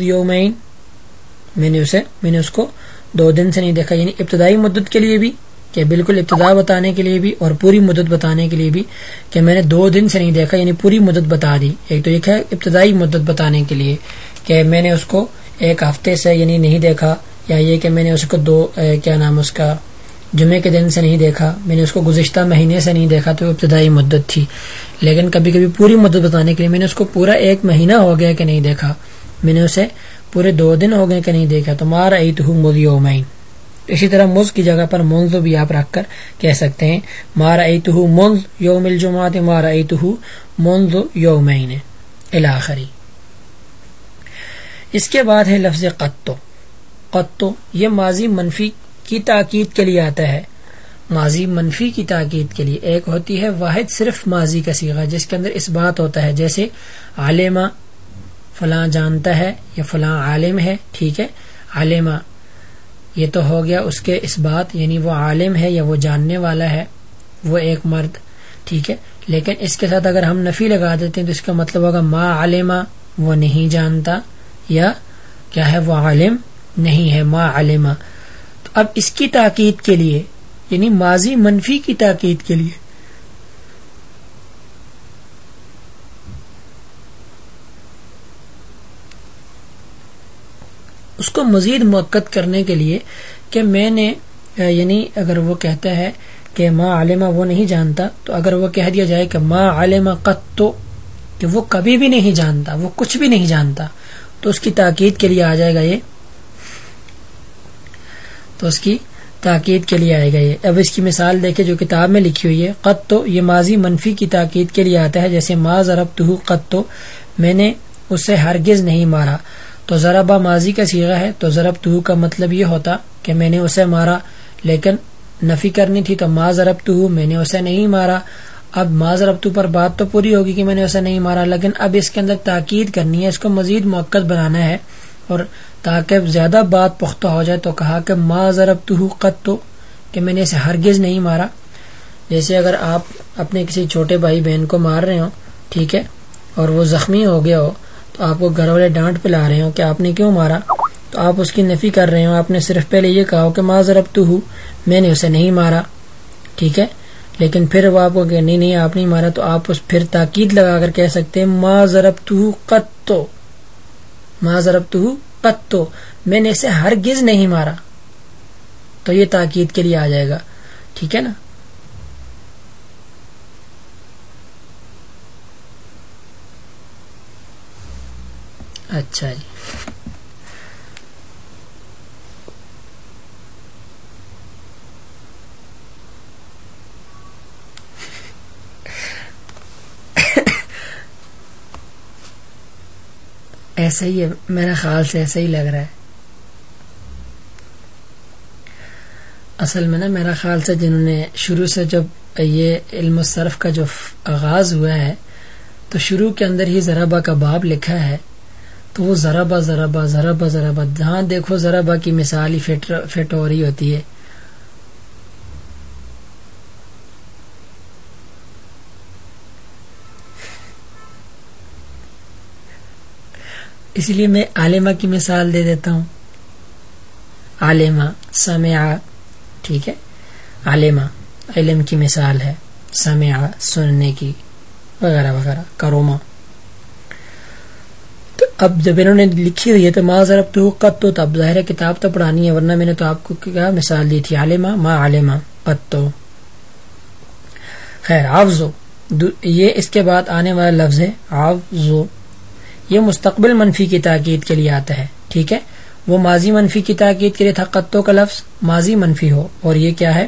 یومین۔ میں نے اسے، میں نے اس کو دو دن سے نہیں دیکھا یعنی ابتدائی مدت کے لیے بھی، کہ بالکل ابتدا بتانے کے لیے بھی، اور پوری مدت بتانے کے لیے بھی، کہ میں نے دو دن سے نہیں دیکھا یعنی پوری مدت بتا دی۔ ایک تو ایک ہے ابتدائی مدت بتانے کے لیے، کہ میں نے اس کو ایک ہفتے سے یعنی نہیں دیکھا، یا یہ کہ میں نے اس کو دو کیا نام اس کا جمعے کے دن سے نہیں دیکھا، میں نے اس کو گزشتہ مہینے سے نہیں دیکھا تو ابتدائی مدت تھی۔ لیکن کبھی کبھی پوری مدت بتانے کے لیے میں نے اس کو پورا ایک مہینہ ہو گیا کہ نہیں دیکھا۔ میں نے اسے پورے دو دن ہو گئے کہ نہیں دیکھا۔ تو مارا عید ہوں مودی اسی طرح مز کی جگہ پر منز بھی آپ رکھ کر کہہ سکتے ہیں، مارا عید منز یوم الجماعت مارا عید منز یومین الاخری۔ اس کے بعد ہے لفظ قطو قطو یہ ماضی منفی کی تاکید کے لیے آتا ہے۔ ماضی منفی کی تاکید کے لیے ایک ہوتی ہے، واحد صرف ماضی کا سیگا جس کے اندر اس بات ہوتا ہے، جیسے عالمہ فلاں جانتا ہے یا فلاں عالم ہے، ٹھیک ہے۔ عالمہ یہ تو ہو گیا اس کے اس بات یعنی وہ عالم ہے یا وہ جاننے والا ہے، وہ ایک مرد، ٹھیک ہے۔ لیکن اس کے ساتھ اگر ہم نفی لگا دیتے ہیں تو اس کا مطلب ہوگا ما عالمہ وہ نہیں جانتا یا کیا ہے، وہ عالم نہیں ہے، ما علمہ تو اب اس کی تاکید کے لیے یعنی ماضی منفی کی تاکید کے لیے۔ اس کو مزید موقع کرنے کے لیے کہ میں نے یعنی اگر وہ کہتا ہے کہ ماں عالمہ وہ نہیں جانتا، تو اگر وہ کہہ دیا جائے کہ ماں عالمہ قط تو کہ وہ کبھی بھی نہیں جانتا، وہ کچھ بھی نہیں جانتا، تو اس کی تاکید کے لیے آ جائے گا یہ تو اس کی تاکید کے لیے آئے گا یہ اب اس کی مثال دیکھے جو کتاب میں لکھی ہوئی ہے، قط تو یہ ماضی منفی کی تاکید کے لیے آتا ہے، جیسے ما ضرب تو قط تو میں نے اسے ہرگز نہیں مارا۔ تو ذرا ماضی کا سیغہ ہے، تو ضرب تو کا مطلب یہ ہوتا کہ میں نے اسے مارا، لیکن نفی کرنی تھی تو ما ضرب تو میں نے اسے نہیں مارا۔ اب ما ضرب تو پر بات تو پوری ہوگی کہ میں نے اسے نہیں مارا، لیکن اب اس کے اندر تاکید کرنی ہے، اس کو مزید موقع بنانا ہے۔ اور تاکہ زیادہ بات پختہ ہو جائے تو کہا کہ ما ضرب تو قط تو کہ میں نے اسے ہرگز نہیں مارا۔ جیسے اگر آپ اپنے کسی چھوٹے بھائی بہن کو مار رہے ہو، ٹھیک ہے، اور وہ زخمی ہو گیا ہو، تو آپ کو گھر والے ڈانٹ پلا رہے ہو کہ آپ نے کیوں مارا؟ تو آپ اس کی نفی کر رہے ہو آپ نے صرف پہلے یہ کہا کہ ماں ضرب تو ہوں میں نے اسے نہیں مارا، ٹھیک ہے۔ لیکن پھر وہ آپ کو کہ نہیں نہیں، آپ نہیں مارا، تو آپ اس پھر تاکید لگا کر کہہ سکتے ہیں ماں ضرب تو قطو ماں ضرب تو قطو میں نے اسے ہرگز نہیں مارا۔ تو یہ تاکید کے لیے آ جائے گا۔ ٹھیک ہے نا؟ اچھا جی۔ ایسے ہی ہے، میرے خیال سے ایسے ہی لگ رہا ہے۔ اصل میں نا میرا خیال سے جنہوں نے شروع سے جب یہ علم الصرف کا جو آغاز ہوا ہے، تو شروع کے اندر ہی ذرابا کا باب لکھا ہے۔ تو وہ ذرا با ذرا با ذرا با جہاں دیکھو ذرا با کی مثال ہی فٹ ہو رہی ہوتی ہے۔ اسی لیے میں عالمہ کی مثال دے دیتا ہوں۔ عالمہ سمع ٹھیک ہے؟ عالمہ، علم کی مثال ہے۔ سمع سننے کی، وغیرہ وغیرہ کروما تو اب جب انہوں نے لکھی ہوئی ہے تو ماں ضرب تو قط تو اب ظاہر کتاب تو پڑھانی ہے، ورنہ میں نے تو آپ کو کیا مثال دی تھی۔ عالمہ، ماں عالمہ قط تو۔ خیر آفزو یہ اس کے بعد آنے والا لفظ ہے۔ آفزو یہ مستقبل منفی کی تاکید کے لیے آتا ہے، ٹھیک ہے؟ وہ ماضی منفی کی تاکید کے لیے تھا قطوں کا لفظ ماضی منفی ہو، اور یہ کیا ہے؟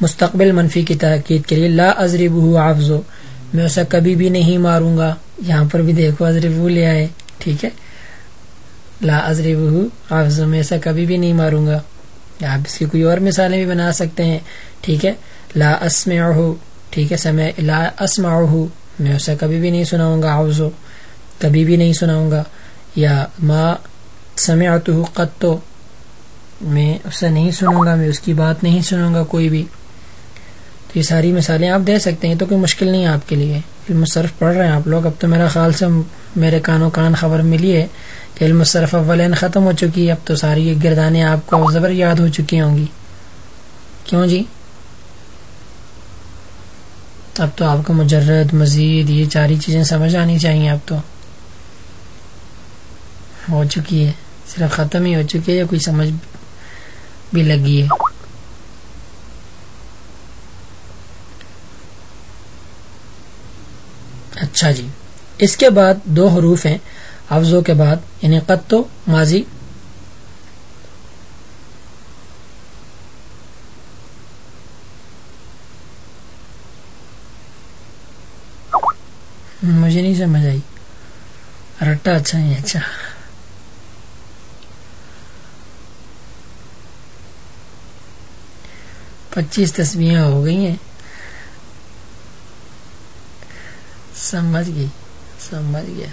مستقبل منفی کی تاکید کے لیے لا ازرب آفزو میں اسے کبھی بھی نہیں ماروں گا، یہاں پر بھی دیکھو ازرب لے آئے، ٹھیک ہے؟ لا ازرب آفزو میں اسے کبھی بھی نہیں ماروں گا۔ آپ اس کی کوئی اور مثالیں بھی بنا سکتے ہیں، ٹھیک ہے؟ لا اسمع ٹھیک ہے سمے لا اسمع میں اسے کبھی بھی نہیں سناؤں گا آفزو کبھی بھی نہیں سناؤں گا یا ما سمعت قط تو میں اسے نہیں سنوں گا، میں اس کی بات نہیں سنوں گا کوئی بھی۔ تو یہ ساری مثالیں آپ دے سکتے ہیں، تو کوئی مشکل نہیں آپ کے لیے۔ علم صرف پڑھ رہے ہیں آپ لوگ۔ اب تو میرا خیال سے میرے کانوں کان خبر ملی ہے کہ علم صرف اولین ختم ہو چکی ہے۔ اب تو ساری گردانیں آپ کو زبر یاد ہو چکی ہوں گی۔ کیوں جی؟ اب تو آپ کو مجرد، مزید یہ ساری چیزیں سمجھ آنی چاہیے اب تو۔ ہو چکی ہے، صرف ختم ہی ہو چکی ہے یا کوئی سمجھ بھی لگی ہے؟ اچھا جی۔ اس کے بعد دو حروف ہیں افزوں کے بعد یعنی قط ماضی۔ مجھے نہیں سمجھ آئی۔ رٹا اچھا ہی اچھا۔ پچیس تصویریں ہو گئی ہیں۔ سمجھ گئی، سمجھ گیا۔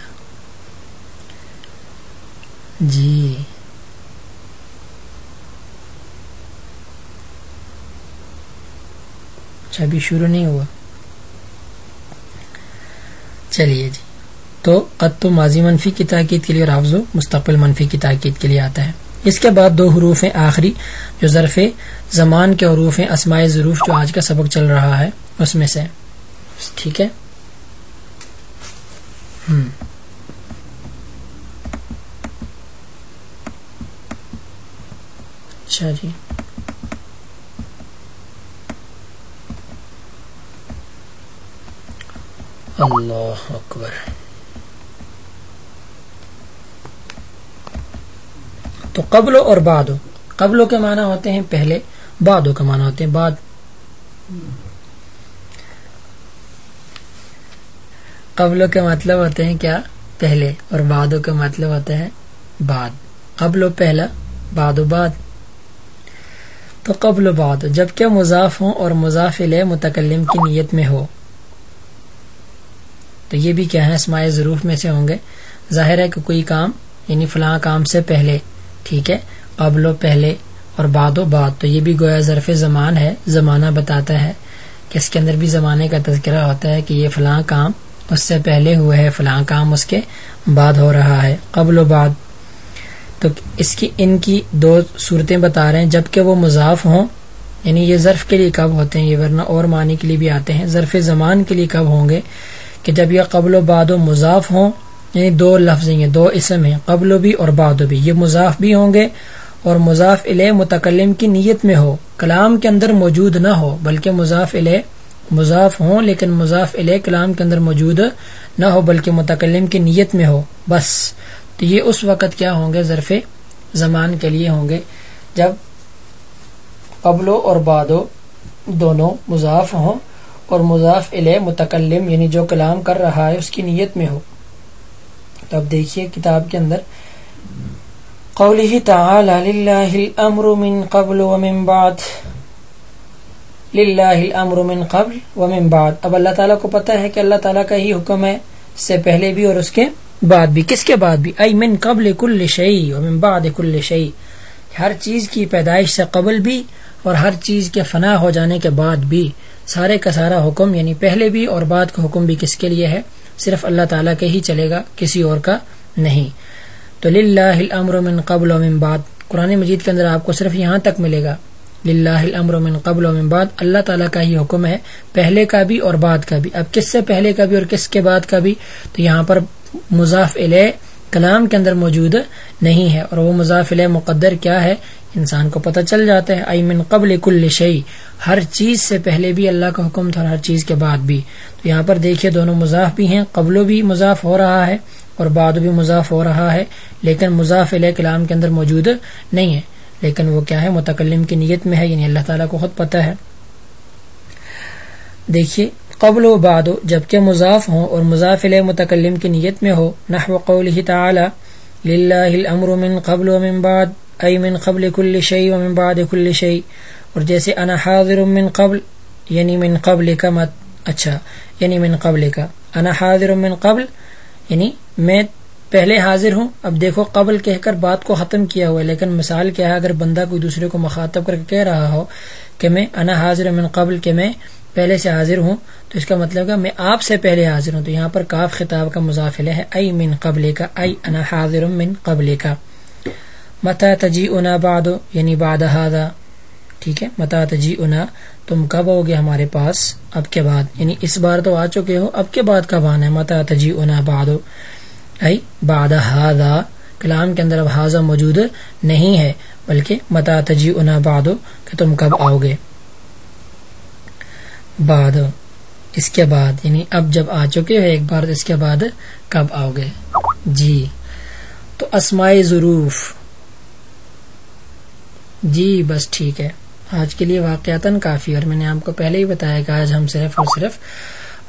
جی۔ اچھا ابھی شروع نہیں ہوا۔ چلیے جی۔ تو قط ماضی منفی کی تاکید کے لیے اور آفزو مستقبل منفی کی تاکید کے لیے آتا ہے۔ اس کے بعد دو حروف ہیں، آخری جو ظرف زمان کے حروف ہیں اسماعی ظروف جو آج کا سبق چل رہا ہے، اس میں سے۔ ٹھیک ہے؟ اچھا جی۔ اللہ اکبر۔ تو قبل اور بعد۔ قبل کے معنی ہوتے ہیں پہلے بادو کا معنی ہوتے ہیں بعد۔ قبل کے مطلب ہوتے ہیں کیا؟ پہلے اور بادو کا مطلب ہوتا ہے بعد۔ قبل و پہلا باد و بعد۔ تو قبل و بعد جب کیا مضاف ہوں اور مضافل متکلم کی نیت میں ہو۔ تو یہ بھی کیا ہے اسماعی ضرور میں سے ہوں گے۔ ظاہر ہے کہ کوئی کام یعنی فلاں کام سے پہلے، ٹھیک ہے؟ قبل و پہلے اور بعد و بعد، تو یہ بھی گویا ظرف زمان ہے، زمانہ بتاتا ہے کہ اس کے اندر بھی زمانے کا تذکرہ ہوتا ہے کہ یہ فلاں کام اس سے پہلے ہوا ہے، فلاں کام اس کے بعد ہو رہا ہے، قبل و بعد۔ تو اس کی، ان کی دو صورتیں بتا رہے ہیں، جبکہ وہ مضاف ہوں یعنی یہ ظرف کے لیے کب ہوتے ہیں، یہ ورنہ اور معنی کے لیے بھی آتے ہیں۔ ظرف زمان کے لیے کب ہوں گے؟ کہ جب یہ قبل و بعد و مضاف ہوں یعنی دو لفظ ہیں، دو اسم ہیں، قبل و بھی اور بعد بھی، یہ مضاف بھی ہوں گے اور مضاف علیہ متکلم کی نیت میں ہو۔ کلام کے اندر موجود نہ ہو، بلکہ مضاف علیہ مضاف ہوں، لیکن مضاف علیہ کلام کے اندر موجود نہ ہو، بلکہ متکلم کی نیت میں ہو۔ بس۔ تو یہ اس وقت کیا ہوں گے؟ ظرف زمان کے لیے ہوں گے۔ جب قبل اور بادو دونوں مضاف ہوں اور مضاف علیہ متکلم یعنی جو کلام کر رہا ہے، اس کی نیت میں ہو۔ تو اب دیکھیے کتاب کے اندر قوله تعالى لله الأمر من قبل ومن بعد. لله الأمر من قبل ومن بعد. اب اللہ تعالیٰ کو پتہ ہے کہ اللہ تعالیٰ کا ہی حکم ہے سے پہلے بھی اور اس کے بعد بھی. کس کے بعد بھی؟ ای من قبل کل شعی ومن بعد کل شعی ہر چیز کی پیدائش سے قبل بھی اور ہر چیز کے فنا ہو جانے کے بعد بھی. سارے کا سارا حکم یعنی پہلے بھی اور بعد کا حکم بھی کس کے لیے ہے؟ صرف اللہ تعالیٰ کے ہی چلے گا، کسی اور کا نہیں. تو الامر من قبل و من بعد۔ قرآن مجید کے اندر آپ کو صرف یہاں تک ملے گا۔ للہ الامر من قبل و من بعد۔ اللہ تعالیٰ کا ہی حکم ہے، پہلے کا بھی اور بعد کا بھی۔ اب کس سے پہلے کا بھی اور کس کے بعد کا بھی؟ تو یہاں پر مضاف علیہ کلام کے اندر موجود نہیں ہے۔ اور وہ مضاف علیہ مقدر کیا ہے؟ انسان کو پتہ چل جاتا ہے۔ ای من قبل کل شعی ہر چیز سے پہلے بھی اللہ کا حکم تھا اور ہر چیز کے بعد بھی۔ تو یہاں پر دیکھیے، دونوں مضاف بھی ہیں۔ قبل بھی مضاف ہو رہا ہے۔ اور بعد بھی مضاف ہو رہا ہے، لیکن مضاف علیہ کلام کے اندر موجود نہیں ہے۔ لیکن وہ کیا ہے؟ متکلم کی نیت میں ہے یعنی اللہ تعالیٰ کو خود پتہ ہے۔ دیکھیے، قبل و بعد، جبکہ مضاف ہوں اور مضاف علیہ متکلم کی نیت میں ہو، نحو قوله تعالی، للہ الامر من قبل و من بعد، ای من قبل کل شیء و من بعد کل شیء۔ اور جیسے انا حاضر من قبل یعنی من قبل کا مت اچھا یعنی من قبل کا انا حاضر من قبل یعنی میں پہلے حاضر ہوں، اب دیکھو قبل کہہ کر بات کو ختم کیا ہوا ہے۔ لیکن مثال کیا ہے؟ اگر بندہ کوئی دوسرے کو مخاطب کر کے کہہ رہا ہو کہ میں انا حاضر من قبل کہ میں پہلے سے حاضر ہوں، تو اس کا مطلب ہے میں آپ سے پہلے حاضر ہوں۔ تو یہاں پر کاف خطاب کا مضافلہ ہے، ای من قبل کا ای انا حاضر من قبل کا متا تجی انا باد یعنی باد ہادا ٹھیک ہے؟ متا تجی انا تم کب ہو گے ہمارے پاس؟ اب کے بعد یعنی اس بار تو آ چکے ہو، اب کے بعد کب آنا ہے؟ متا تجی انا باد باد ہادا کلام کے اندر اب حاضہ موجود نہیں ہے، بلکہ متا تجی انا باد کہ تم کب آؤ گے۔ بعد، اس کے بعد یعنی اب جب آ چکے ہو ایک بار، اس کے بعد کب آؤ گے؟ جی۔ تو اسماء ضروف جی بس ٹھیک ہے۔ آج کے لیے واقعات کافی، اور میں نے آپ کو پہلے ہی بتایا کہ آج ہم صرف اور صرف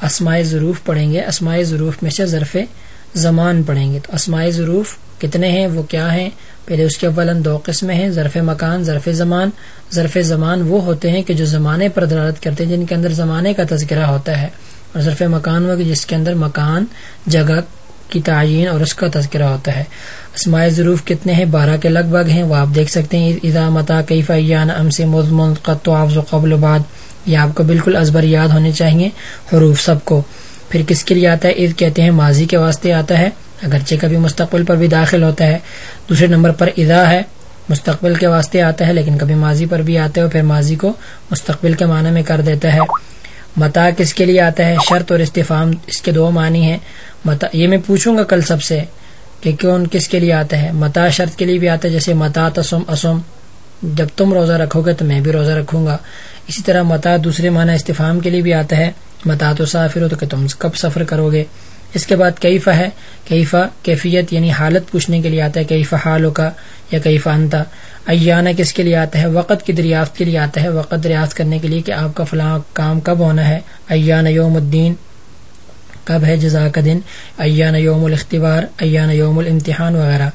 اسماء ضروف پڑھیں گے۔ اسماء ضروف میں سے ظرف زمان پڑھیں گے۔ تو اسماء ضروف کتنے ہیں؟ وہ کیا ہیں؟ پہلے اس کے اول دو قسمیں ہیں، ظرف مکان، ظرف زمان۔ ظرف زمان وہ ہوتے ہیں کہ جو زمانے پر دلالت کرتے ہیں، جن کے اندر زمانے کا تذکرہ ہوتا ہے۔ اور ظرف مکان وہ جس کے اندر مکان، جگہ کی تعین اور اس کا تذکرہ ہوتا ہے۔ اسماء ضروف کتنے ہیں؟ بارہ کے لگ بھگ ہیں، وہ آپ دیکھ سکتے ہیں۔ اذا متا کئی فیان ام سے قبل بعد۔ یہ آپ کو بالکل ازبر یاد ہونے چاہیے حروف سب کو۔ پھر کس کے لیے آتا ہے؟ عید کہتے ہیں ماضی کے واسطے آتا ہے۔ اگرچہ کبھی مستقبل پر بھی داخل ہوتا ہے۔ دوسرے نمبر پر ادا ہے، مستقبل کے واسطے آتا ہے، لیکن کبھی ماضی پر بھی آتا ہے اور پھر ماضی کو مستقبل کے معنی میں کر دیتا ہے۔ متا کس کے لیے آتا ہے؟ شرط اور استفام اس کے دو معنی ہیں۔ متا، یہ میں پوچھوں گا کل سب سے۔ کہ کون کس کے لیے آتا ہے؟ متا شرط کے لیے بھی آتا ہے، جیسے متا تسم، اسم۔ جب تم روزہ رکھو گے تو میں بھی روزہ رکھوں گا۔ اسی طرح متا دوسرے معنی استفام کے لیے بھی آتا ہے۔ متا تو سافر ہو تو کہ تم کب سفر کرو گے؟ اس کے بعد کیفا ہے؟ کیفا کیفیت یعنی حالت پوچھنے کے لیے آتا ہے۔ کیفا حالوں کا یا کیفا انتا ایانہ کس کے لیے آتا ہے؟ وقت کی دریافت کے لیے آتا ہے۔ وقت دریافت کرنے کے لیے کہ آپ کا فلاں کام کب ہونا ہے؟ ایان یوم الدین۔ کب ہے جزا کا دن؟ ایان یوم الاختبار، ایان یوم الامتحان وغیرہ۔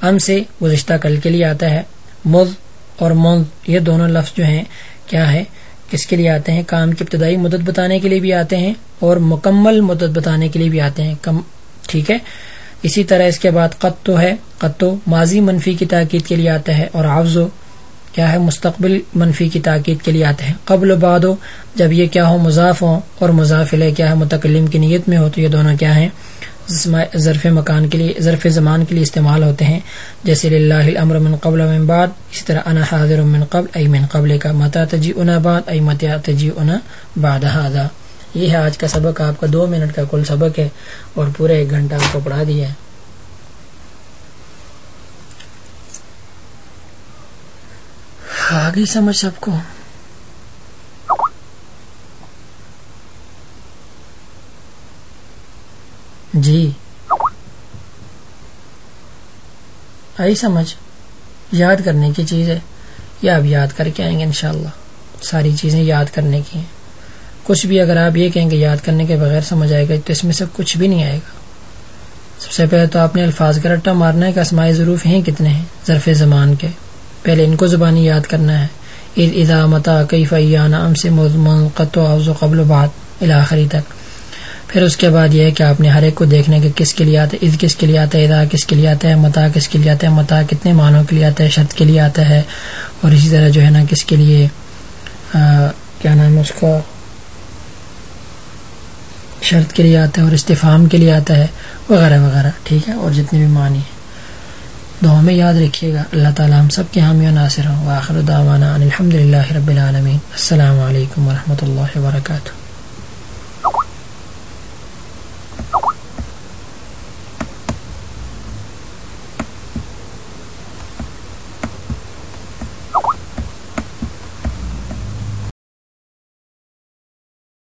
ام سے گزشتہ کل کے لیے آتا ہے۔ مز اور مز یہ دونوں لفظ جو ہیں، کیا ہے؟ کس کے لیے آتے ہیں؟ کام کی ابتدائی مدت بتانے کے لیے بھی آتے ہیں اور مکمل مدت بتانے کے لیے بھی آتے ہیں۔ کم، ٹھیک ہے؟ اسی طرح اس کے بعد قطو ہے۔ قطو ماضی منفی کی تاکید کے لیے آتا ہے اور آفزو کیا ہے مستقبل منفی کی تاکید کے لیے آتے ہیں۔ قبل باد جب یہ کیا ہو مضاف ہو اور مضاف کیا ہے متکلم کی نیت میں ہو تو یہ دونوں کیا ہیں؟ ظرف مکان کے لیے ظرف زمان کے لیے استعمال ہوتے ہیں۔ جیسے اللہ الامر من قبل من بعد، اسی طرح انا حاضر من قبل، ای من قبل کا متا تجی انا بعد، ای متا تجی انا بعد هذا۔ یہ ہے آج کا سبق، آپ کا دو منٹ کا کل سبق ہے اور پورے ایک گھنٹہ آپ کو پڑھا دیا ہے۔ آگے سمجھ سب کو؟ جی۔ آئی سمجھ۔ یاد کرنے کی چیز ہے۔ یا اب یاد کر کے آئیں گے انشاءاللہ۔ ساری چیزیں یاد کرنے کی ہیں۔ کچھ بھی اگر آپ یہ کہیں گے یاد کرنے کے بغیر سمجھ آئے گا، تو اس میں سے کچھ بھی نہیں آئے گا۔ سب سے پہلے تو آپ نے الفاظ کا رٹا مارنا ہے کہ اسماعی ضرور ہیں کتنے ہیں؟ ظرف زمان کے۔ پہلے ان کو زبانی یاد کرنا ہے۔ عید ادا متا کئی فیانہ ام سے قبل و بات الآخری تک۔ پھر اس کے بعد یہ ہے کہ آپ نے ہر ایک کو دیکھنے کے کس کے لیے آتا ہے عید کس کے لیے آتا ہے ادا کس کے لیے آتا ہے، متا کس کے لیے آتا ہے، متا کتنے معنوں کے لیے آتا ہے، شرط کے لیے آتا ہے۔ اور اسی طرح جو ہے نا کس کے لیے کیا نام ہے اس کا؟ شرط کے لیے آتا ہے اور استفام کے لیے آتا ہے، وغیرہ وغیرہ، ٹھیک ہے؟ اور جتنے بھی معنی ہیں۔ دعاؤں میں یاد رکھیے گا۔ اللہ تعالیٰ ہم سب کے حامی و ناصر ہوں واخر دعوانا الحمد للہ رب العالمین۔ السلام علیکم ورحمۃ اللہ وبرکاتہ۔